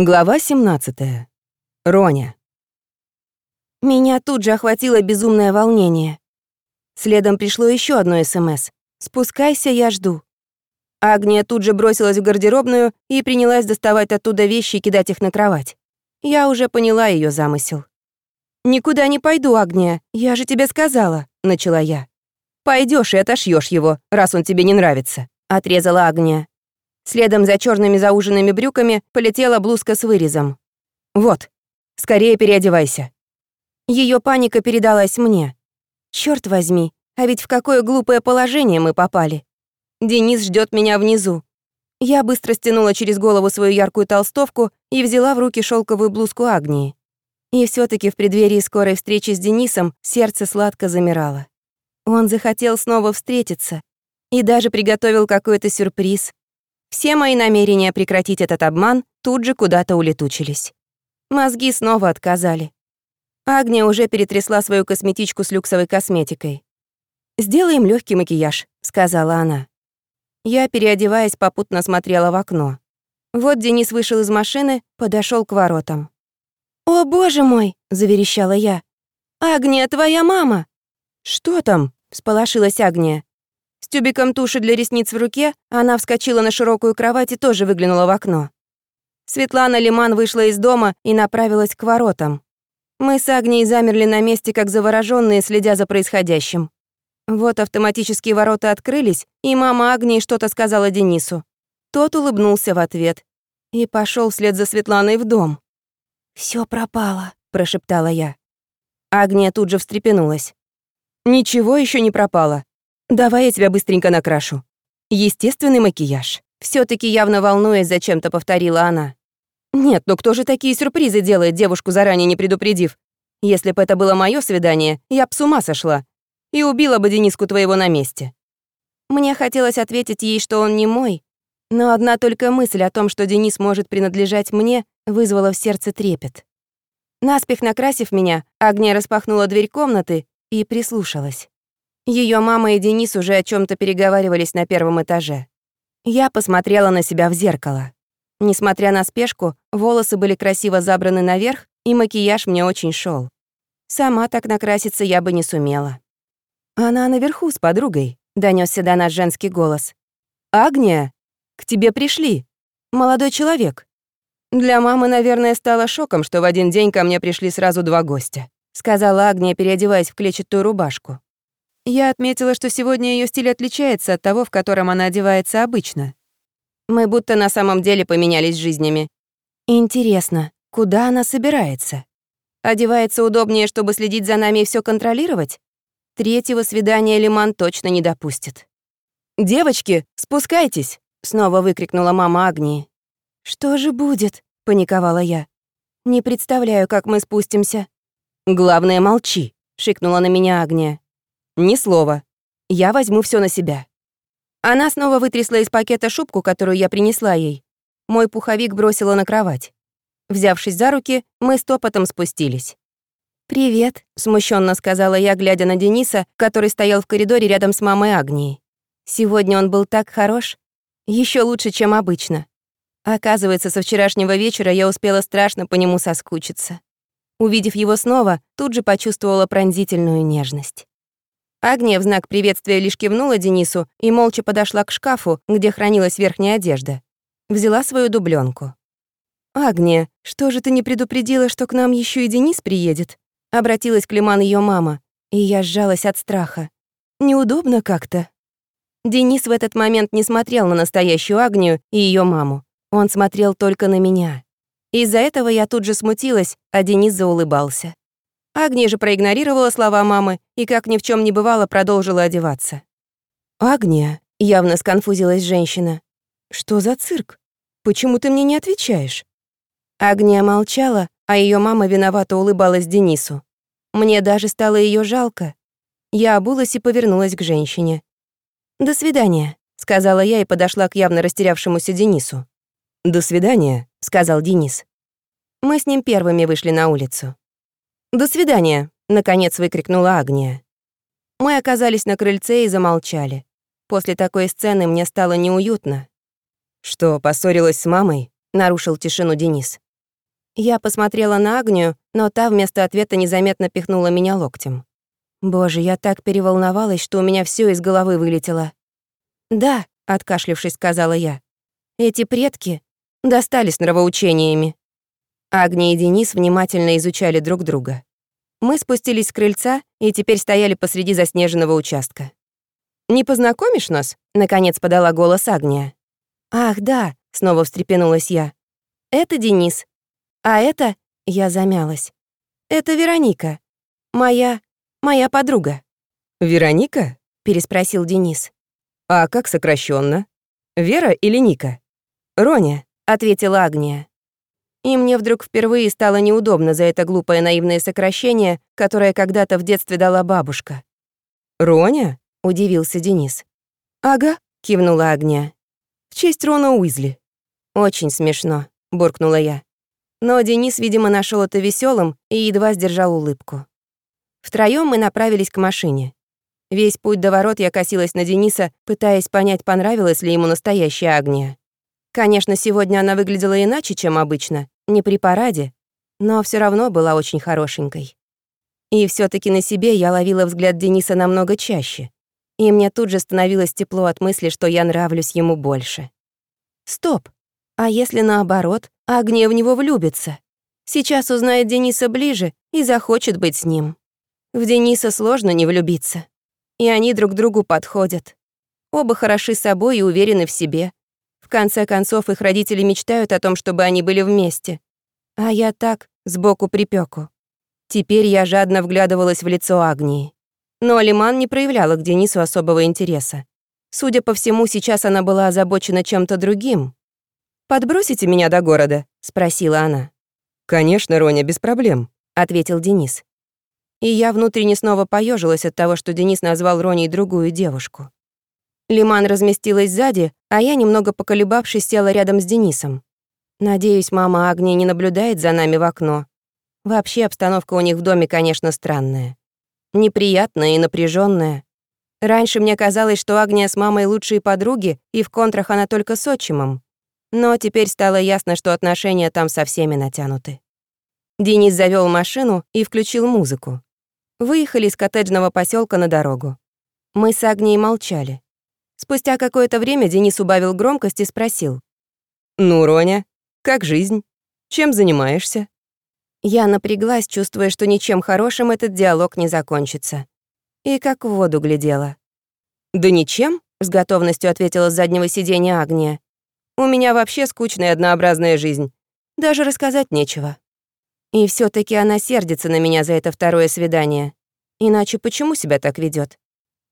Глава 17. Роня. Меня тут же охватило безумное волнение. Следом пришло еще одно СМС. «Спускайся, я жду». Агния тут же бросилась в гардеробную и принялась доставать оттуда вещи и кидать их на кровать. Я уже поняла ее замысел. «Никуда не пойду, Агния, я же тебе сказала», — начала я. Пойдешь и отошьешь его, раз он тебе не нравится», — отрезала Агния. Следом за черными зауженными брюками полетела блузка с вырезом. «Вот, скорее переодевайся». Ее паника передалась мне. Черт возьми, а ведь в какое глупое положение мы попали. Денис ждет меня внизу. Я быстро стянула через голову свою яркую толстовку и взяла в руки шелковую блузку Агнии. И все таки в преддверии скорой встречи с Денисом сердце сладко замирало. Он захотел снова встретиться и даже приготовил какой-то сюрприз. Все мои намерения прекратить этот обман тут же куда-то улетучились. Мозги снова отказали. Агния уже перетрясла свою косметичку с люксовой косметикой. «Сделаем легкий макияж», — сказала она. Я, переодеваясь, попутно смотрела в окно. Вот Денис вышел из машины, подошел к воротам. «О, боже мой!» — заверещала я. «Агния, твоя мама!» «Что там?» — всполошилась Агния. С тюбиком туши для ресниц в руке она вскочила на широкую кровать и тоже выглянула в окно. Светлана Лиман вышла из дома и направилась к воротам. Мы с Агнией замерли на месте, как заворожённые, следя за происходящим. Вот автоматические ворота открылись, и мама Агнии что-то сказала Денису. Тот улыбнулся в ответ и пошел вслед за Светланой в дом. Все пропало», — прошептала я. Агния тут же встрепенулась. «Ничего еще не пропало. Давай я тебя быстренько накрашу. Естественный макияж. все таки явно волнуясь, зачем-то повторила она. Нет, ну кто же такие сюрпризы делает девушку заранее не предупредив? Если бы это было мое свидание, я б с ума сошла. И убила бы Дениску твоего на месте. Мне хотелось ответить ей, что он не мой, но одна только мысль о том, что Денис может принадлежать мне, вызвала в сердце трепет. Наспех накрасив меня, Агния распахнула дверь комнаты и прислушалась. Ее мама и Денис уже о чем то переговаривались на первом этаже. Я посмотрела на себя в зеркало. Несмотря на спешку, волосы были красиво забраны наверх, и макияж мне очень шел. Сама так накраситься я бы не сумела. «Она наверху с подругой», — донесся до нас женский голос. «Агния, к тебе пришли. Молодой человек». Для мамы, наверное, стало шоком, что в один день ко мне пришли сразу два гостя, сказала Агния, переодеваясь в клетчатую рубашку. Я отметила, что сегодня ее стиль отличается от того, в котором она одевается обычно. Мы будто на самом деле поменялись жизнями. Интересно, куда она собирается? Одевается удобнее, чтобы следить за нами и все контролировать? Третьего свидания Лиман точно не допустит. «Девочки, спускайтесь!» — снова выкрикнула мама Агнии. «Что же будет?» — паниковала я. «Не представляю, как мы спустимся». «Главное, молчи», — шикнула на меня Агния. Ни слова. Я возьму все на себя. Она снова вытрясла из пакета шубку, которую я принесла ей. Мой пуховик бросила на кровать. Взявшись за руки, мы стопотом спустились. «Привет», — смущенно сказала я, глядя на Дениса, который стоял в коридоре рядом с мамой Агнией. Сегодня он был так хорош. еще лучше, чем обычно. Оказывается, со вчерашнего вечера я успела страшно по нему соскучиться. Увидев его снова, тут же почувствовала пронзительную нежность. Агния в знак приветствия лишь кивнула Денису и молча подошла к шкафу, где хранилась верхняя одежда. Взяла свою дубленку. «Агния, что же ты не предупредила, что к нам еще и Денис приедет?» Обратилась к Лиман ее мама, и я сжалась от страха. «Неудобно как-то». Денис в этот момент не смотрел на настоящую Агнию и ее маму. Он смотрел только на меня. Из-за этого я тут же смутилась, а Денис заулыбался. Агния же проигнорировала слова мамы и, как ни в чем не бывало, продолжила одеваться. «Агния», — явно сконфузилась женщина, — «что за цирк? Почему ты мне не отвечаешь?» Агния молчала, а ее мама виновато улыбалась Денису. Мне даже стало ее жалко. Я обулась и повернулась к женщине. «До свидания», — сказала я и подошла к явно растерявшемуся Денису. «До свидания», — сказал Денис. Мы с ним первыми вышли на улицу. «До свидания!» — наконец выкрикнула Агния. Мы оказались на крыльце и замолчали. После такой сцены мне стало неуютно. «Что, поссорилась с мамой?» — нарушил тишину Денис. Я посмотрела на Агнию, но та вместо ответа незаметно пихнула меня локтем. Боже, я так переволновалась, что у меня все из головы вылетело. «Да», — откашлившись, сказала я. «Эти предки достались нравоучениями». Агния и Денис внимательно изучали друг друга. Мы спустились с крыльца и теперь стояли посреди заснеженного участка. «Не познакомишь нас?» — наконец подала голос Агния. «Ах, да», — снова встрепенулась я. «Это Денис. А это...» — я замялась. «Это Вероника. Моя... моя подруга». «Вероника?» — переспросил Денис. «А как сокращенно? Вера или Ника?» «Роня», — ответила Агния. И мне вдруг впервые стало неудобно за это глупое наивное сокращение, которое когда-то в детстве дала бабушка. «Роня?» — удивился Денис. «Ага», — кивнула Агния. «В честь Рона Уизли». «Очень смешно», — буркнула я. Но Денис, видимо, нашел это веселым и едва сдержал улыбку. Втроем мы направились к машине. Весь путь до ворот я косилась на Дениса, пытаясь понять, понравилась ли ему настоящая Агния. Конечно, сегодня она выглядела иначе, чем обычно, не при параде, но все равно была очень хорошенькой. И все таки на себе я ловила взгляд Дениса намного чаще. И мне тут же становилось тепло от мысли, что я нравлюсь ему больше. Стоп! А если наоборот, Агния в него влюбится? Сейчас узнает Дениса ближе и захочет быть с ним. В Дениса сложно не влюбиться. И они друг другу подходят. Оба хороши собой и уверены в себе. В конце концов, их родители мечтают о том, чтобы они были вместе. А я так, сбоку припеку. Теперь я жадно вглядывалась в лицо Агнии. Но Алиман не проявляла к Денису особого интереса. Судя по всему, сейчас она была озабочена чем-то другим. «Подбросите меня до города?» — спросила она. «Конечно, Роня, без проблем», — ответил Денис. И я внутренне снова поежилась от того, что Денис назвал Роней другую девушку. Лиман разместилась сзади, а я, немного поколебавшись, села рядом с Денисом. Надеюсь, мама Агния не наблюдает за нами в окно. Вообще обстановка у них в доме, конечно, странная. Неприятная и напряженная. Раньше мне казалось, что Агния с мамой лучшие подруги, и в контрах она только с отчимом. Но теперь стало ясно, что отношения там со всеми натянуты. Денис завел машину и включил музыку. Выехали из коттеджного поселка на дорогу. Мы с Агнией молчали. Спустя какое-то время Денис убавил громкость и спросил. «Ну, Роня, как жизнь? Чем занимаешься?» Я напряглась, чувствуя, что ничем хорошим этот диалог не закончится. И как в воду глядела. «Да ничем», — с готовностью ответила с заднего сиденья Агния. «У меня вообще скучная однообразная жизнь. Даже рассказать нечего». И все таки она сердится на меня за это второе свидание. Иначе почему себя так ведет?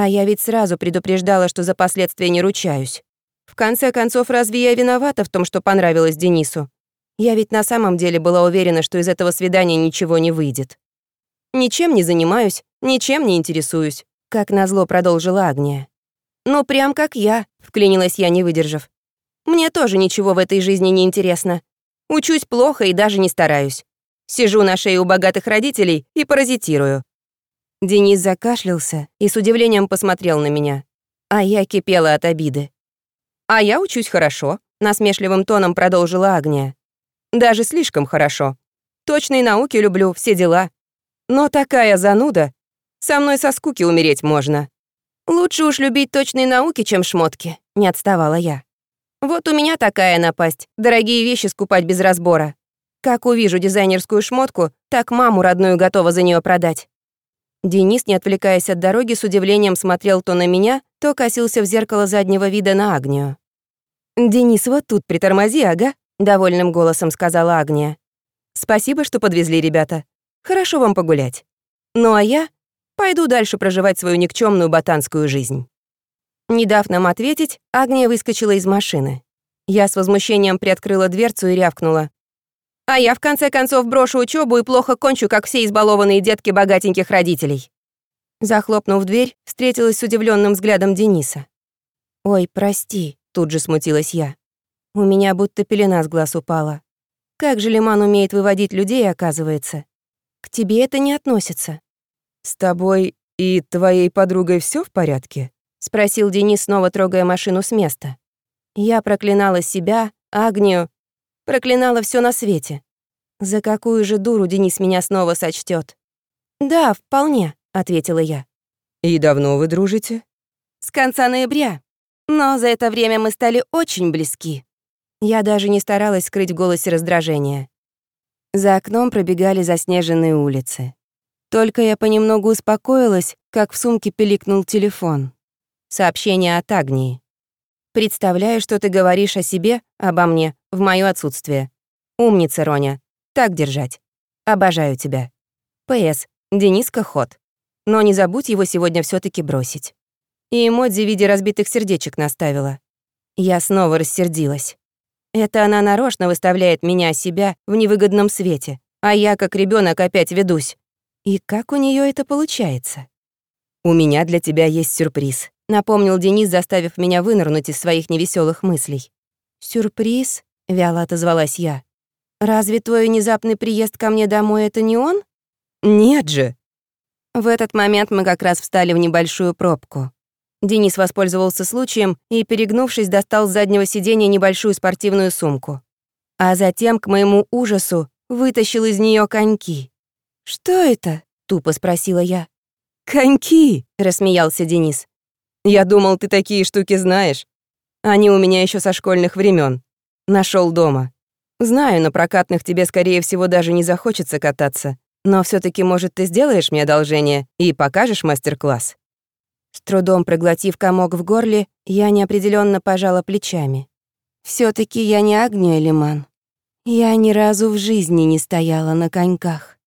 А я ведь сразу предупреждала, что за последствия не ручаюсь. В конце концов, разве я виновата в том, что понравилась Денису? Я ведь на самом деле была уверена, что из этого свидания ничего не выйдет. Ничем не занимаюсь, ничем не интересуюсь, как назло продолжила Агния. Ну, прям как я, вклинилась я, не выдержав. Мне тоже ничего в этой жизни не интересно. Учусь плохо и даже не стараюсь. Сижу на шее у богатых родителей и паразитирую. Денис закашлялся и с удивлением посмотрел на меня. А я кипела от обиды. «А я учусь хорошо», — насмешливым тоном продолжила Агния. «Даже слишком хорошо. Точные науки люблю, все дела. Но такая зануда. Со мной со скуки умереть можно. Лучше уж любить точные науки, чем шмотки», — не отставала я. «Вот у меня такая напасть, дорогие вещи скупать без разбора. Как увижу дизайнерскую шмотку, так маму родную готова за нее продать». Денис, не отвлекаясь от дороги, с удивлением смотрел то на меня, то косился в зеркало заднего вида на Агнию. «Денис, вот тут притормози, ага», — довольным голосом сказала Агния. «Спасибо, что подвезли, ребята. Хорошо вам погулять. Ну а я пойду дальше проживать свою никчемную ботанскую жизнь». Не дав нам ответить, Агния выскочила из машины. Я с возмущением приоткрыла дверцу и рявкнула. А я, в конце концов, брошу учебу и плохо кончу, как все избалованные детки богатеньких родителей». Захлопнув дверь, встретилась с удивленным взглядом Дениса. «Ой, прости», — тут же смутилась я. У меня будто пелена с глаз упала. Как же Лиман умеет выводить людей, оказывается. К тебе это не относится. «С тобой и твоей подругой все в порядке?» — спросил Денис, снова трогая машину с места. Я проклинала себя, Агнию, Проклинала все на свете. За какую же дуру Денис меня снова сочтет? «Да, вполне», — ответила я. «И давно вы дружите?» «С конца ноября. Но за это время мы стали очень близки». Я даже не старалась скрыть в голосе раздражение. За окном пробегали заснеженные улицы. Только я понемногу успокоилась, как в сумке пиликнул телефон. Сообщение от Агнии. «Представляю, что ты говоришь о себе, обо мне, в моё отсутствие. Умница, Роня. Так держать. Обожаю тебя. П.С. Дениска ход. Но не забудь его сегодня все таки бросить. И эмодзи в виде разбитых сердечек наставила. Я снова рассердилась. Это она нарочно выставляет меня, себя, в невыгодном свете, а я, как ребенок опять ведусь. И как у нее это получается? «У меня для тебя есть сюрприз», — напомнил Денис, заставив меня вынырнуть из своих невеселых мыслей. «Сюрприз?» — вяло отозвалась я. «Разве твой внезапный приезд ко мне домой — это не он?» «Нет же!» В этот момент мы как раз встали в небольшую пробку. Денис воспользовался случаем и, перегнувшись, достал с заднего сиденья небольшую спортивную сумку. А затем, к моему ужасу, вытащил из нее коньки. «Что это?» — тупо спросила я. «Коньки!» — рассмеялся Денис. «Я думал, ты такие штуки знаешь. Они у меня еще со школьных времен. Нашел дома. Знаю, на прокатных тебе, скорее всего, даже не захочется кататься. Но все таки может, ты сделаешь мне одолжение и покажешь мастер-класс?» С трудом проглотив комок в горле, я неопределенно пожала плечами. все таки я не Агния Лиман. Я ни разу в жизни не стояла на коньках.